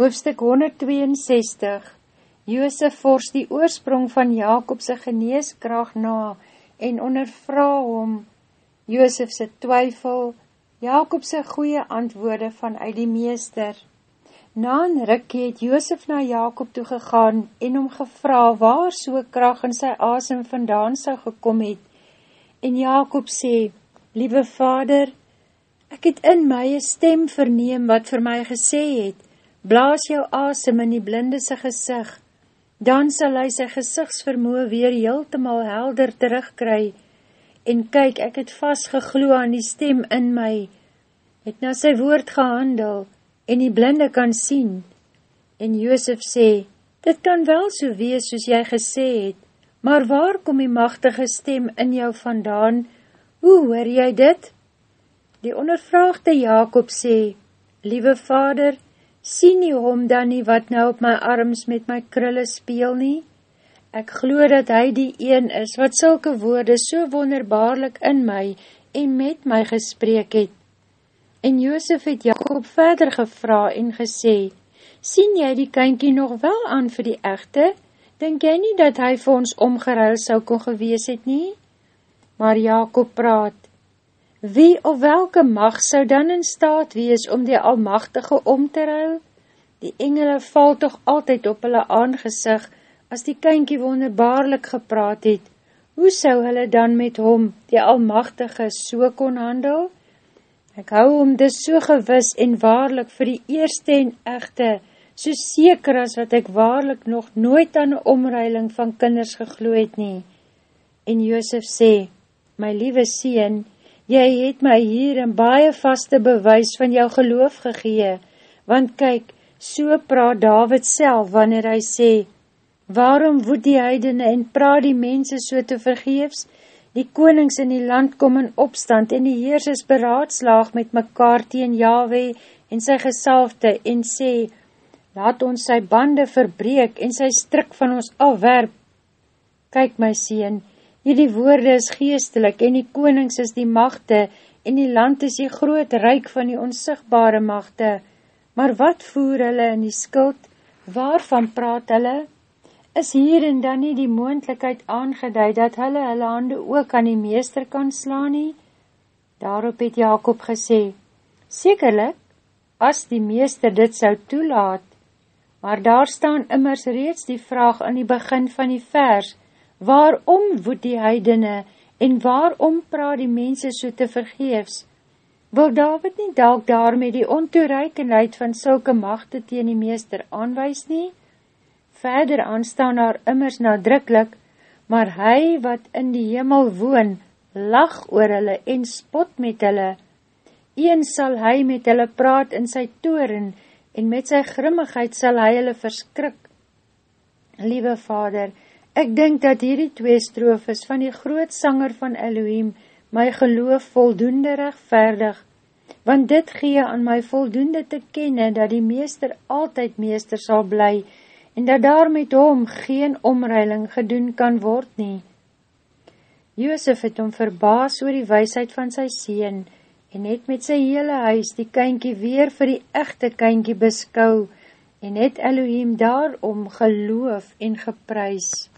Hoofstuk 162 Joosef vors die oorsprong van Jacobse geneeskraag na en ondervra hom Joosefse twyfel, Jacobse goeie antwoorde vanuit die meester. Na een rikkie het Joosef na Jacob toegegaan en hom gevra waar so kraag in sy asem vandaan sou gekom het. En Jacob sê, Liewe vader, ek het in my een stem verneem wat vir my gesê het, blaas jou asem in die blinde sy gesig, dan sal hy sy gesigsvermoe weer heeltemal helder terugkry, en kyk, ek het vast gegloe aan die stem in my, het na sy woord gehandel, en die blinde kan sien, en Joosef sê, dit kan wel so wees soos jy gesê het, maar waar kom die machtige stem in jou vandaan, hoe hoor jy dit? Die ondervraagde Jacob sê, Liewe vader, sien nie hom dan nie wat nou op my arms met my krulle speel nie? Ek glo dat hy die een is wat sulke woorde so wonderbaarlik in my en met my gespreek het. En Joosef het Jacob verder gevra en gesê, Sien jy die kynkie nog wel aan vir die echte? Denk jy nie dat hy vir ons omgeruil sou kon gewees het nie? Maar Jacob praat, Wie of welke mag sou dan in staat wees om die Almachtige om te ruil? Die engele val toch altyd op hulle aangezig, as die kynkie wonderbaarlik gepraat het. Hoe sou hulle dan met hom, die Almachtige, so kon handel? Ek hou om dis so gewis en waarlik vir die eerste en echte, so seker as wat ek waarlik nog nooit aan die omruiling van kinders gegloeid nie. En Joosef sê, my liewe sien, Jy het my hier een baie vaste bewys van jou geloof gegee, want kyk, so praat David self wanneer hy sê, Waarom woed die heidene en praat die mense so te vergeefs? Die konings in die land kom in opstand en die heersers beraadslaag met mekaar teen Yahweh en sy gesalfte en sê, Laat ons sy bande verbreek en sy strik van ons afwerp. Kyk my sien, Hierdie woorde is geestelik en die konings is die machte en die land is die groot ryk van die onsigbare machte. Maar wat voer hulle in die skuld? Waarvan praat hulle? Is hierin dan nie die moendlikheid aangeduid dat hulle hulle hande ook aan die meester kan slaan nie? Daarop het Jacob gesê, Sekerlik, as die meester dit sou toelaat, maar daar staan immers reeds die vraag aan die begin van die vers, waarom woed die heidene en waarom praat die mense so te vergeefs? Wil David nie dalk daarmee die ontoereikenheid van sulke machte teen die meester aanwys nie? Verder aanstaan haar immers nadrukkelijk, maar hy wat in die hemel woon, lach oor hulle en spot met hulle. Eens sal hy met hulle praat in sy toren, en met sy grimmigheid sal hy hulle verskrik. Liewe vader, Ek denk dat hierdie twee strofes van die groot sanger van Elohim my geloof voldoende rechtverdig, want dit gee aan my voldoende te kenne dat die meester altyd meester sal bly en dat daar met hom geen omreiling gedoen kan word nie. Joosef het om verbaas oor die weisheid van sy sien en het met sy hele huis die kynkie weer vir die echte kynkie beskou en het Elohim daarom geloof en geprys.